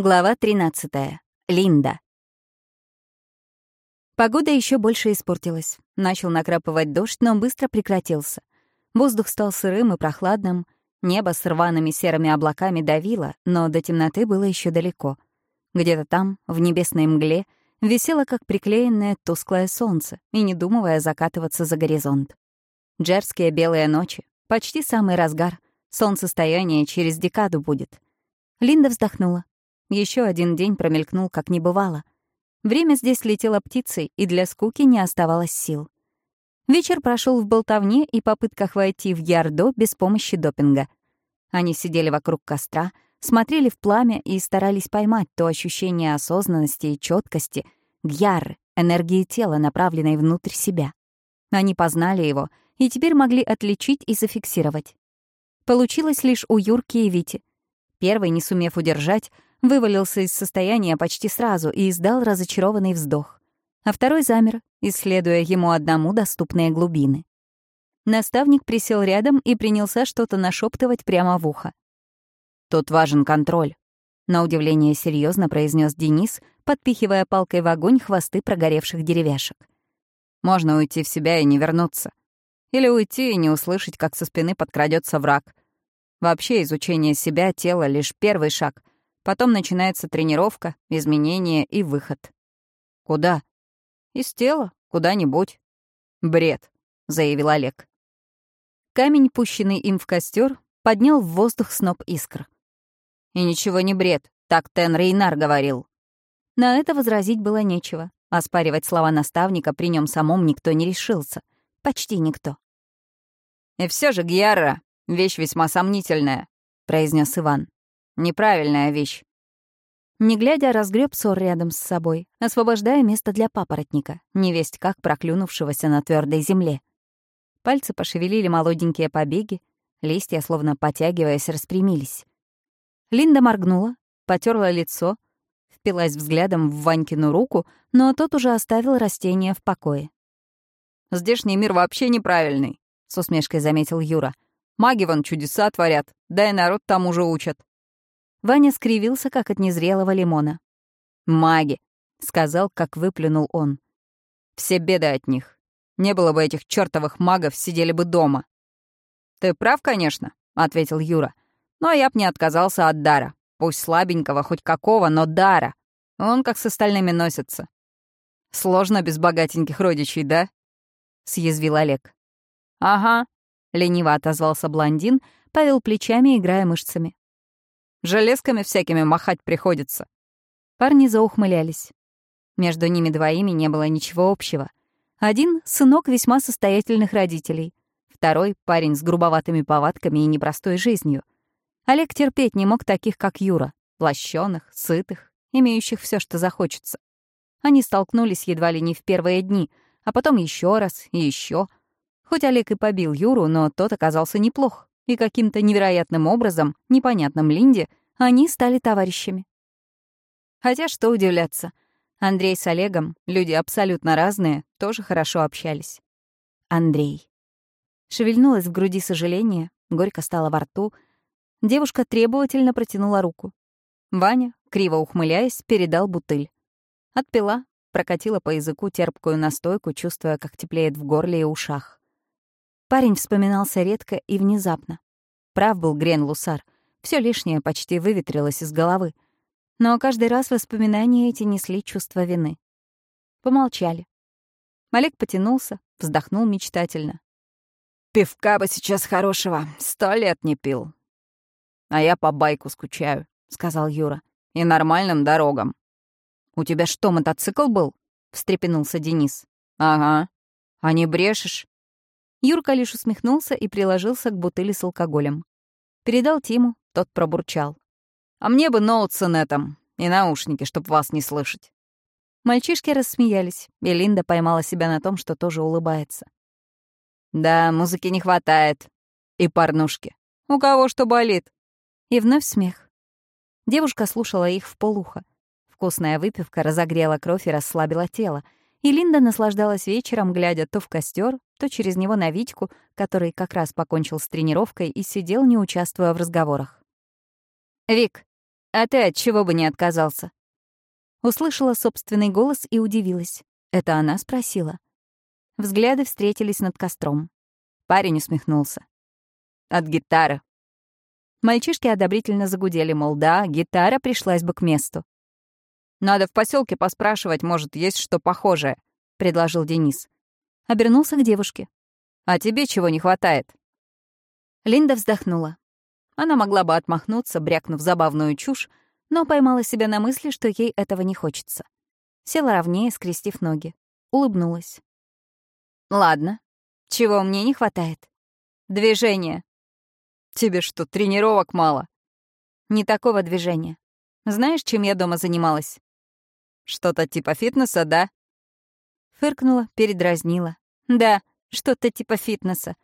Глава 13. Линда. Погода еще больше испортилась. Начал накрапывать дождь, но быстро прекратился. Воздух стал сырым и прохладным. Небо с рваными серыми облаками давило, но до темноты было еще далеко. Где-то там, в небесной мгле, висело как приклеенное тусклое солнце, и не думая закатываться за горизонт. Джерские белые ночи, почти самый разгар, солнцестояние через декаду будет. Линда вздохнула. Еще один день промелькнул, как не бывало. Время здесь летело птицей, и для скуки не оставалось сил. Вечер прошел в болтовне и попытках войти в Ярдо без помощи допинга. Они сидели вокруг костра, смотрели в пламя и старались поймать то ощущение осознанности и четкости, гьяры, энергии тела, направленной внутрь себя. Они познали его и теперь могли отличить и зафиксировать. Получилось лишь у Юрки и Вити. Первый, не сумев удержать, вывалился из состояния почти сразу и издал разочарованный вздох. А второй замер, исследуя ему одному доступные глубины. Наставник присел рядом и принялся что-то нашептывать прямо в ухо. «Тут важен контроль», — на удивление серьезно произнес Денис, подпихивая палкой в огонь хвосты прогоревших деревяшек. «Можно уйти в себя и не вернуться. Или уйти и не услышать, как со спины подкрадется враг. Вообще изучение себя, тела — лишь первый шаг, Потом начинается тренировка, изменения и выход. Куда? Из тела, куда-нибудь. Бред, заявил Олег. Камень, пущенный им в костер, поднял в воздух сноп искр. И ничего не бред, так Тен Рейнар говорил. На это возразить было нечего. Оспаривать слова наставника при нем самом никто не решился. Почти никто. «И все же Гьяра — вещь весьма сомнительная», — произнес Иван. Неправильная вещь. Не глядя, разгреб ссор рядом с собой, освобождая место для папоротника, невесть как проклюнувшегося на твердой земле. Пальцы пошевелили молоденькие побеги, листья, словно потягиваясь, распрямились. Линда моргнула, потерла лицо, впилась взглядом в Ванькину руку, но тот уже оставил растение в покое. «Здешний мир вообще неправильный», — с усмешкой заметил Юра. «Маги вон чудеса творят, да и народ там уже учат. Ваня скривился, как от незрелого лимона. «Маги», — сказал, как выплюнул он. «Все беды от них. Не было бы этих чертовых магов, сидели бы дома». «Ты прав, конечно», — ответил Юра. «Но я б не отказался от дара. Пусть слабенького, хоть какого, но дара. Он как с остальными носится». «Сложно без богатеньких родичей, да?» — съязвил Олег. «Ага», — лениво отозвался блондин, повел плечами, играя мышцами. Железками всякими махать приходится». Парни заухмылялись. Между ними двоими не было ничего общего. Один — сынок весьма состоятельных родителей. Второй — парень с грубоватыми повадками и непростой жизнью. Олег терпеть не мог таких, как Юра. Плащёных, сытых, имеющих все, что захочется. Они столкнулись едва ли не в первые дни, а потом еще раз и еще. Хоть Олег и побил Юру, но тот оказался неплох и каким-то невероятным образом, непонятным Линде, они стали товарищами. Хотя что удивляться, Андрей с Олегом, люди абсолютно разные, тоже хорошо общались. Андрей. Шевельнулось в груди сожаление, горько стало во рту. Девушка требовательно протянула руку. Ваня, криво ухмыляясь, передал бутыль. Отпила, прокатила по языку терпкую настойку, чувствуя, как теплеет в горле и ушах. Парень вспоминался редко и внезапно. Прав был Грен Лусар. Все лишнее почти выветрилось из головы. Но каждый раз воспоминания эти несли чувство вины. Помолчали. Олег потянулся, вздохнул мечтательно. «Пивка бы сейчас хорошего, сто лет не пил». «А я по байку скучаю», — сказал Юра. «И нормальным дорогам». «У тебя что, мотоцикл был?» — встрепенулся Денис. «Ага. А не брешешь?» Юрка лишь усмехнулся и приложился к бутыли с алкоголем. Передал Тиму, тот пробурчал. «А мне бы ноут с инетом и наушники, чтоб вас не слышать». Мальчишки рассмеялись, и Линда поймала себя на том, что тоже улыбается. «Да, музыки не хватает. И порнушки. У кого что болит?» И вновь смех. Девушка слушала их в полухо. Вкусная выпивка разогрела кровь и расслабила тело — и Линда наслаждалась вечером, глядя то в костер, то через него на Витьку, который как раз покончил с тренировкой и сидел, не участвуя в разговорах. «Вик, А ты от чего бы не отказался? Услышала собственный голос и удивилась. Это она спросила. Взгляды встретились над костром. Парень усмехнулся. От гитары. Мальчишки одобрительно загудели, мол, да, гитара пришлась бы к месту. «Надо в поселке поспрашивать, может, есть что похожее», — предложил Денис. Обернулся к девушке. «А тебе чего не хватает?» Линда вздохнула. Она могла бы отмахнуться, брякнув забавную чушь, но поймала себя на мысли, что ей этого не хочется. Села ровнее, скрестив ноги. Улыбнулась. «Ладно. Чего мне не хватает? Движение. Тебе что, тренировок мало?» «Не такого движения. Знаешь, чем я дома занималась?» «Что-то типа фитнеса, да?» Фыркнула, передразнила. «Да, что-то типа фитнеса.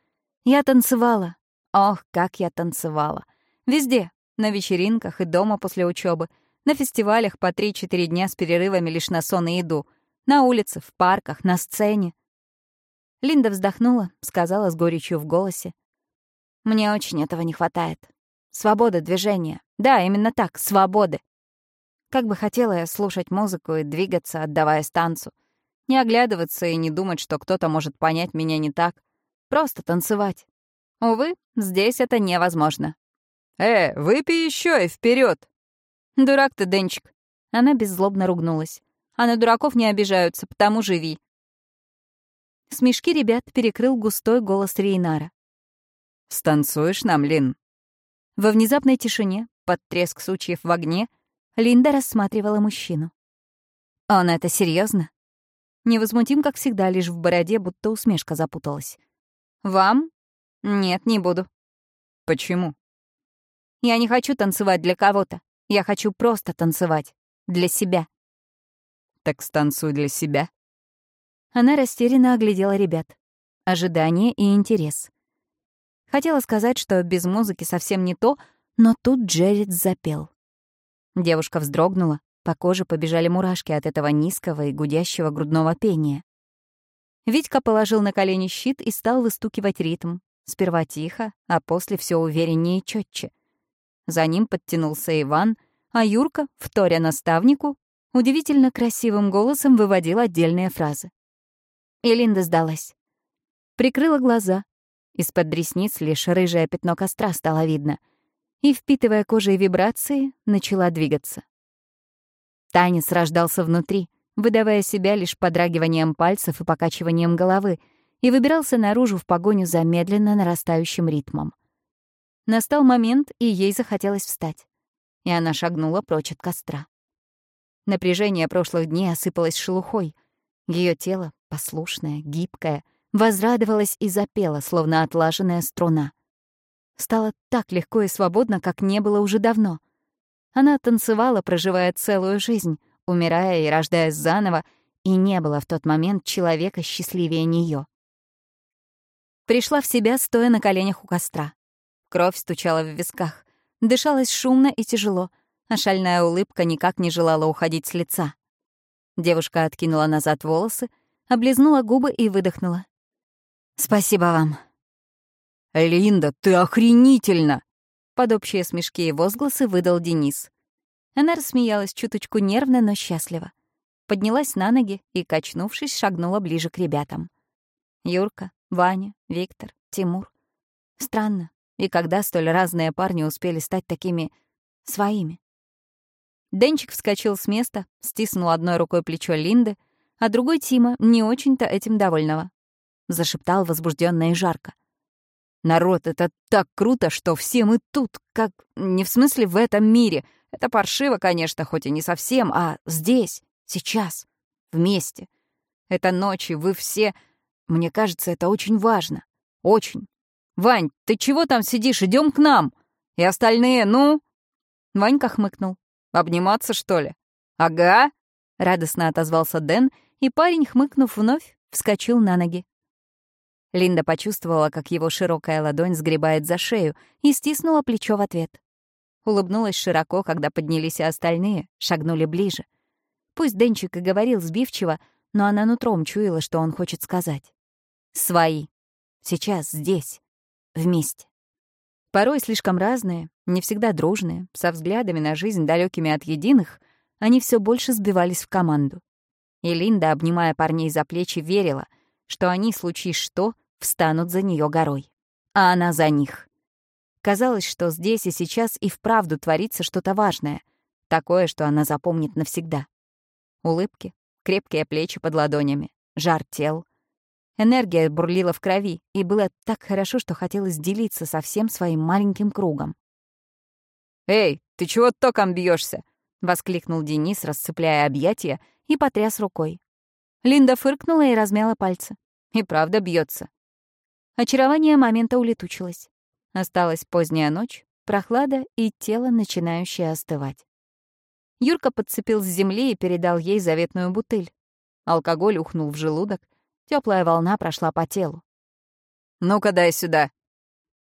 Я танцевала. Ох, как я танцевала. Везде, на вечеринках и дома после учебы, на фестивалях по 3-4 дня с перерывами лишь на сон и еду, на улице, в парках, на сцене. Линда вздохнула, сказала с горечью в голосе. «Мне очень этого не хватает. Свобода движения. Да, именно так, свободы. Как бы хотела я слушать музыку и двигаться, отдавая станцу. Не оглядываться и не думать, что кто-то может понять меня не так. Просто танцевать. Увы, здесь это невозможно. «Э, выпей еще и вперед! «Дурак ты, Денчик!» Она беззлобно ругнулась. «А на дураков не обижаются, потому живи!» Смешки ребят перекрыл густой голос Рейнара. «Станцуешь нам, Лин?» Во внезапной тишине, под треск сучьев в огне, Линда рассматривала мужчину. «Он это серьезно? Невозмутим, как всегда, лишь в бороде, будто усмешка запуталась. «Вам? Нет, не буду». «Почему?» Я не хочу танцевать для кого-то. Я хочу просто танцевать. Для себя. Так станцуй для себя. Она растерянно оглядела ребят. Ожидание и интерес. Хотела сказать, что без музыки совсем не то, но тут Джеред запел. Девушка вздрогнула, по коже побежали мурашки от этого низкого и гудящего грудного пения. Витька положил на колени щит и стал выстукивать ритм. Сперва тихо, а после все увереннее и четче — за ним подтянулся Иван, а Юрка, вторя наставнику, удивительно красивым голосом выводил отдельные фразы. И Линда сдалась. Прикрыла глаза. Из-под ресниц лишь рыжее пятно костра стало видно. И, впитывая кожей вибрации, начала двигаться. Танец рождался внутри, выдавая себя лишь подрагиванием пальцев и покачиванием головы, и выбирался наружу в погоню за медленно нарастающим ритмом. Настал момент, и ей захотелось встать. И она шагнула прочь от костра. Напряжение прошлых дней осыпалось шелухой. Ее тело, послушное, гибкое, возрадовалось и запело, словно отлаженная струна. Стало так легко и свободно, как не было уже давно. Она танцевала, проживая целую жизнь, умирая и рождаясь заново, и не было в тот момент человека счастливее нее. Пришла в себя, стоя на коленях у костра. Кровь стучала в висках. Дышалось шумно и тяжело, а шальная улыбка никак не желала уходить с лица. Девушка откинула назад волосы, облизнула губы и выдохнула. «Спасибо вам». «Линда, ты охренительно!» Под общие смешки и возгласы выдал Денис. Она рассмеялась чуточку нервно, но счастливо. Поднялась на ноги и, качнувшись, шагнула ближе к ребятам. Юрка, Ваня, Виктор, Тимур. Странно, и когда столь разные парни успели стать такими своими. Денчик вскочил с места, стиснул одной рукой плечо Линды, а другой Тима, не очень-то этим довольного. Зашептал возбужденно и жарко. «Народ, это так круто, что все мы тут, как... Не в смысле в этом мире. Это паршиво, конечно, хоть и не совсем, а здесь, сейчас, вместе. Это ночи, вы все... Мне кажется, это очень важно. Очень. «Вань, ты чего там сидишь? Идем к нам! И остальные, ну?» Ванька хмыкнул. «Обниматься, что ли?» «Ага!» — радостно отозвался Дэн, и парень, хмыкнув вновь, вскочил на ноги. Линда почувствовала, как его широкая ладонь сгребает за шею, и стиснула плечо в ответ. Улыбнулась широко, когда поднялись и остальные, шагнули ближе. Пусть Денчик и говорил сбивчиво, но она нутром чуяла, что он хочет сказать. «Свои. Сейчас, здесь вместе. Порой слишком разные, не всегда дружные, со взглядами на жизнь далекими от единых, они все больше сбивались в команду. И Линда, обнимая парней за плечи, верила, что они, случись что, встанут за нее горой. А она за них. Казалось, что здесь и сейчас и вправду творится что-то важное, такое, что она запомнит навсегда. Улыбки, крепкие плечи под ладонями, жар тел — Энергия бурлила в крови, и было так хорошо, что хотелось делиться со всем своим маленьким кругом. «Эй, ты чего током бьешься? воскликнул Денис, расцепляя объятия, и потряс рукой. Линда фыркнула и размяла пальцы. И правда бьется. Очарование момента улетучилось. Осталась поздняя ночь, прохлада и тело, начинающее остывать. Юрка подцепил с земли и передал ей заветную бутыль. Алкоголь ухнул в желудок, Теплая волна прошла по телу. «Ну-ка дай сюда!»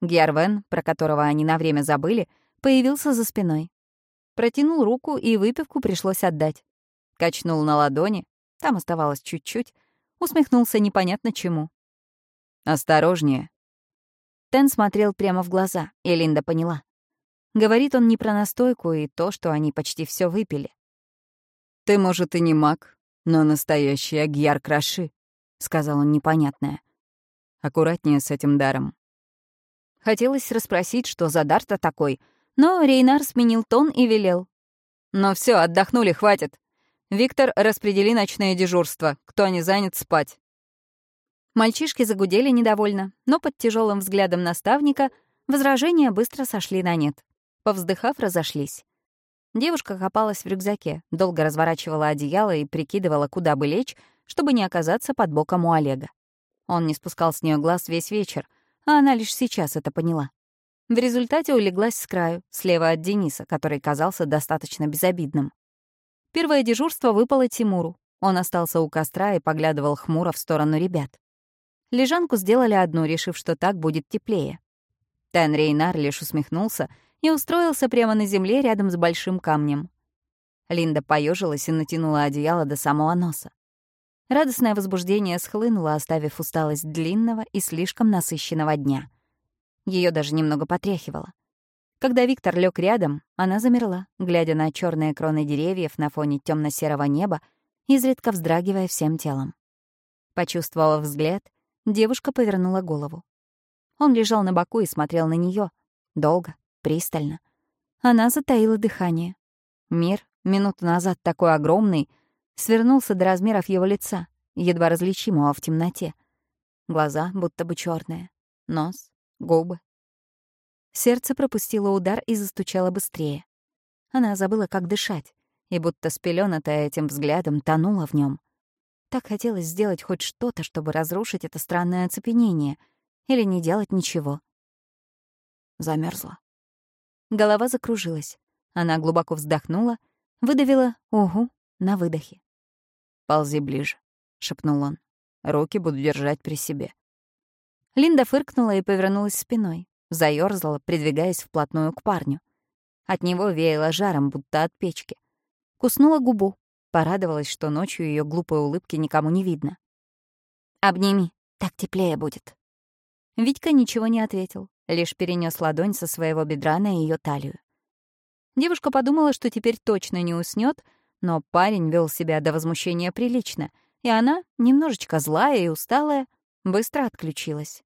Гервен, про которого они на время забыли, появился за спиной. Протянул руку, и выпивку пришлось отдать. Качнул на ладони, там оставалось чуть-чуть, усмехнулся непонятно чему. «Осторожнее». Тен смотрел прямо в глаза, и Линда поняла. Говорит он не про настойку и то, что они почти все выпили. «Ты, может, и не маг, но настоящий Агьяр Краши. — сказал он непонятное. «Аккуратнее с этим даром». Хотелось расспросить, что за дар-то такой, но Рейнар сменил тон и велел. «Ну все, отдохнули, хватит. Виктор, распредели ночное дежурство. Кто не занят, спать». Мальчишки загудели недовольно, но под тяжелым взглядом наставника возражения быстро сошли на нет. Повздыхав, разошлись. Девушка копалась в рюкзаке, долго разворачивала одеяло и прикидывала, куда бы лечь, чтобы не оказаться под боком у Олега. Он не спускал с нее глаз весь вечер, а она лишь сейчас это поняла. В результате улеглась с краю, слева от Дениса, который казался достаточно безобидным. Первое дежурство выпало Тимуру. Он остался у костра и поглядывал хмуро в сторону ребят. Лежанку сделали одну, решив, что так будет теплее. Тен Рейнар лишь усмехнулся и устроился прямо на земле рядом с большим камнем. Линда поежилась и натянула одеяло до самого носа. Радостное возбуждение схлынуло, оставив усталость длинного и слишком насыщенного дня. Ее даже немного потряхивало. Когда Виктор лег рядом, она замерла, глядя на черные кроны деревьев на фоне темно серого неба, изредка вздрагивая всем телом. Почувствовав взгляд, девушка повернула голову. Он лежал на боку и смотрел на нее долго, пристально. Она затаила дыхание. Мир, минуту назад такой огромный, свернулся до размеров его лица, едва различимого в темноте. Глаза будто бы черные, нос, губы. Сердце пропустило удар и застучало быстрее. Она забыла, как дышать, и будто спелёнатая этим взглядом тонула в нем. Так хотелось сделать хоть что-то, чтобы разрушить это странное оцепенение, или не делать ничего. Замерзла. Голова закружилась. Она глубоко вздохнула, выдавила «Угу» на выдохе. «Ползи ближе», — шепнул он. «Руки буду держать при себе». Линда фыркнула и повернулась спиной, заёрзала, придвигаясь вплотную к парню. От него веяло жаром, будто от печки. Куснула губу, порадовалась, что ночью ее глупой улыбки никому не видно. «Обними, так теплее будет». Витька ничего не ответил, лишь перенес ладонь со своего бедра на ее талию. Девушка подумала, что теперь точно не уснет, но парень вел себя до возмущения прилично, и она, немножечко злая и усталая, быстро отключилась.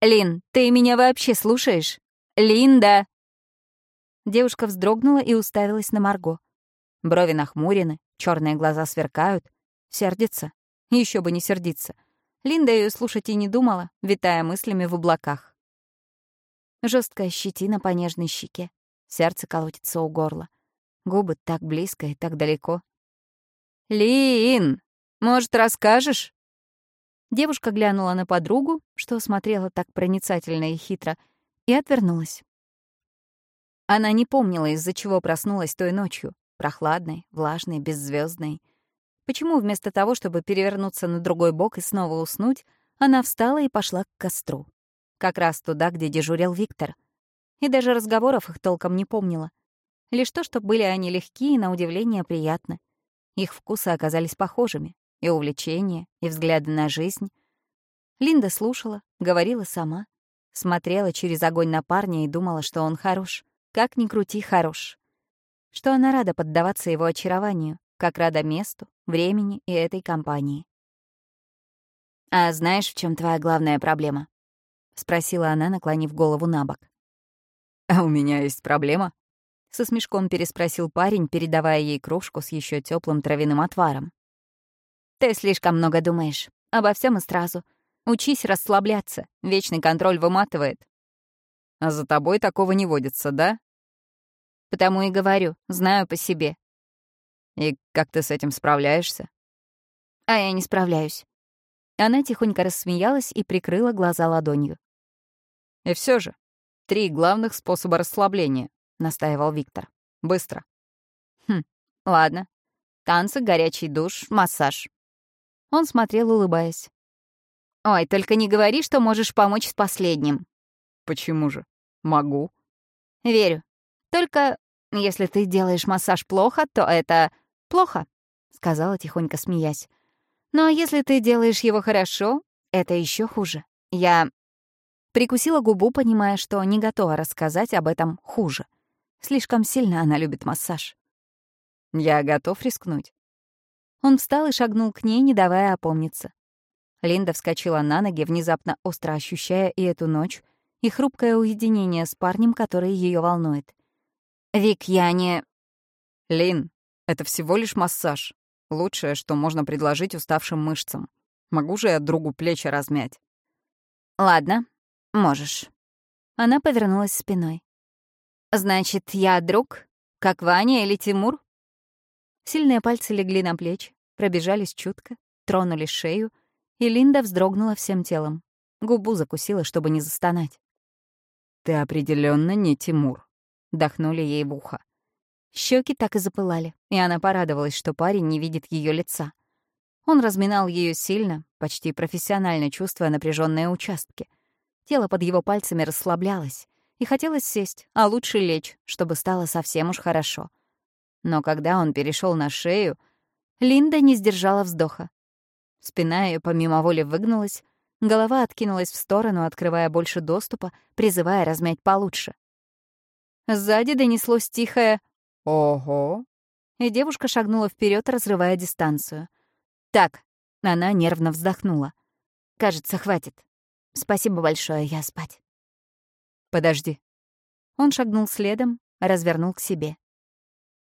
«Лин, ты меня вообще слушаешь? Линда!» Девушка вздрогнула и уставилась на Марго. Брови нахмурены, черные глаза сверкают. Сердится? Еще бы не сердиться. Линда ее слушать и не думала, витая мыслями в облаках. Жесткая щетина по нежной щеке. Сердце колотится у горла. Губы так близко и так далеко. «Лин, может, расскажешь?» Девушка глянула на подругу, что смотрела так проницательно и хитро, и отвернулась. Она не помнила, из-за чего проснулась той ночью, прохладной, влажной, беззвездной. Почему вместо того, чтобы перевернуться на другой бок и снова уснуть, она встала и пошла к костру. Как раз туда, где дежурил Виктор. И даже разговоров их толком не помнила. Лишь то, что были они легкие и, на удивление, приятны. Их вкусы оказались похожими. И увлечения, и взгляды на жизнь. Линда слушала, говорила сама. Смотрела через огонь на парня и думала, что он хорош. Как ни крути, хорош. Что она рада поддаваться его очарованию, как рада месту, времени и этой компании. «А знаешь, в чем твоя главная проблема?» — спросила она, наклонив голову на бок. «А у меня есть проблема?» — со смешком переспросил парень, передавая ей кружку с еще теплым травяным отваром. «Ты слишком много думаешь. Обо всем и сразу. Учись расслабляться. Вечный контроль выматывает. А за тобой такого не водится, да? Потому и говорю, знаю по себе. И как ты с этим справляешься? А я не справляюсь. Она тихонько рассмеялась и прикрыла глаза ладонью. И все же, три главных способа расслабления, настаивал Виктор. Быстро. Хм, ладно. Танцы, горячий душ, массаж. Он смотрел, улыбаясь. «Ой, только не говори, что можешь помочь с последним». «Почему же? Могу». «Верю. Только если ты делаешь массаж плохо, то это плохо», — сказала тихонько смеясь. «Но если ты делаешь его хорошо, это еще хуже. Я...» Прикусила губу, понимая, что не готова рассказать об этом хуже. Слишком сильно она любит массаж. «Я готов рискнуть». Он встал и шагнул к ней, не давая опомниться. Линда вскочила на ноги, внезапно остро ощущая и эту ночь, и хрупкое уединение с парнем, который ее волнует. «Вик, я не...» «Лин, это всего лишь массаж. Лучшее, что можно предложить уставшим мышцам. Могу же я другу плечи размять?» «Ладно, можешь». Она повернулась спиной. «Значит, я друг? Как Ваня или Тимур?» Сильные пальцы легли на плечи, пробежались чутко, тронули шею, и Линда вздрогнула всем телом. Губу закусила, чтобы не застонать. «Ты определенно не Тимур», — дохнули ей в ухо. Щеки так и запылали, и она порадовалась, что парень не видит ее лица. Он разминал ее сильно, почти профессионально чувствуя напряженные участки. Тело под его пальцами расслаблялось, и хотелось сесть, а лучше лечь, чтобы стало совсем уж хорошо. Но когда он перешел на шею, Линда не сдержала вздоха. Спина ее помимо воли выгнулась, голова откинулась в сторону, открывая больше доступа, призывая размять получше. Сзади донеслось тихое «Ого!» и девушка шагнула вперед, разрывая дистанцию. «Так», — она нервно вздохнула. «Кажется, хватит. Спасибо большое, я спать». «Подожди». Он шагнул следом, развернул к себе.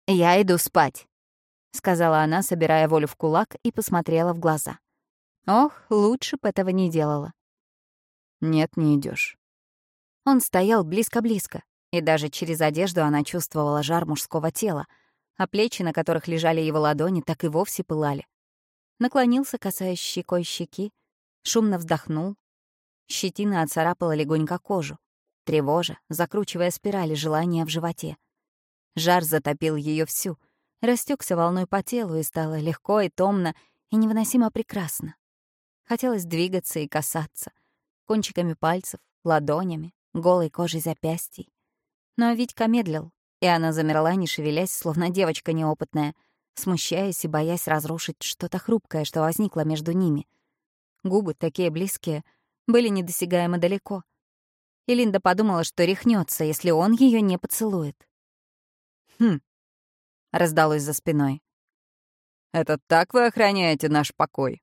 «Я иду спать», — сказала она, собирая волю в кулак, и посмотрела в глаза. Ох, лучше бы этого не делала. «Нет, не идешь. Он стоял близко-близко, и даже через одежду она чувствовала жар мужского тела, а плечи, на которых лежали его ладони, так и вовсе пылали. Наклонился, касаясь щекой щеки, шумно вздохнул. Щетина оцарапала легонько кожу, тревожа, закручивая спирали желания в животе. Жар затопил ее всю, растекся волной по телу и стало легко и томно и невыносимо прекрасно. Хотелось двигаться и касаться. Кончиками пальцев, ладонями, голой кожей запястий. Но Витька медлил, и она замерла, не шевелясь, словно девочка неопытная, смущаясь и боясь разрушить что-то хрупкое, что возникло между ними. Губы, такие близкие, были недосягаемо далеко. И Линда подумала, что рехнется, если он ее не поцелует. «Хм», — раздалось за спиной. «Это так вы охраняете наш покой?»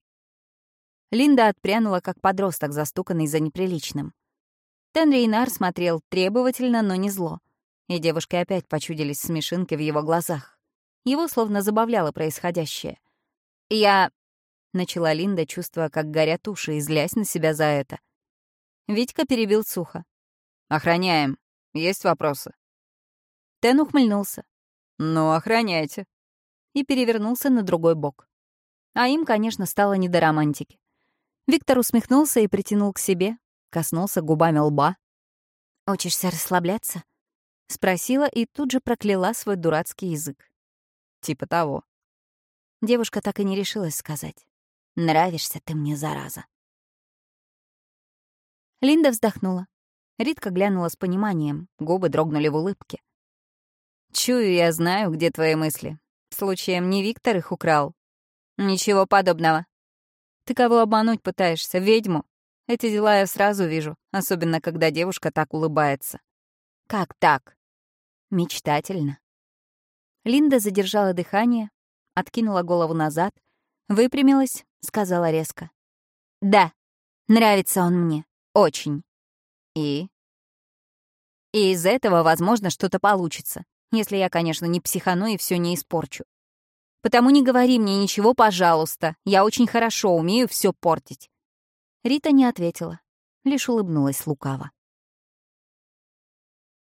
Линда отпрянула, как подросток, застуканный за неприличным. Тенри Инар смотрел требовательно, но не зло. И девушке опять почудились смешинки в его глазах. Его словно забавляло происходящее. «Я...» — начала Линда, чувствуя, как горят уши, и злясь на себя за это. Витька перебил сухо. «Охраняем. Есть вопросы?» Тен ухмыльнулся. «Ну, охраняйте». И перевернулся на другой бок. А им, конечно, стало не до романтики. Виктор усмехнулся и притянул к себе, коснулся губами лба. «Учишься расслабляться?» — спросила и тут же прокляла свой дурацкий язык. «Типа того». Девушка так и не решилась сказать. «Нравишься ты мне, зараза». Линда вздохнула. Ритка глянула с пониманием, губы дрогнули в улыбке. Чую, я знаю, где твои мысли. Случаем не Виктор их украл? Ничего подобного. Ты кого обмануть пытаешься, ведьму? Эти дела я сразу вижу, особенно когда девушка так улыбается. Как так? Мечтательно. Линда задержала дыхание, откинула голову назад, выпрямилась, сказала резко. «Да, нравится он мне. Очень. И?» «И из этого, возможно, что-то получится, если я, конечно, не психану и все не испорчу. Потому не говори мне ничего, пожалуйста. Я очень хорошо умею все портить». Рита не ответила, лишь улыбнулась лукаво.